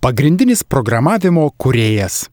pagrindinis programavimo kuriejas.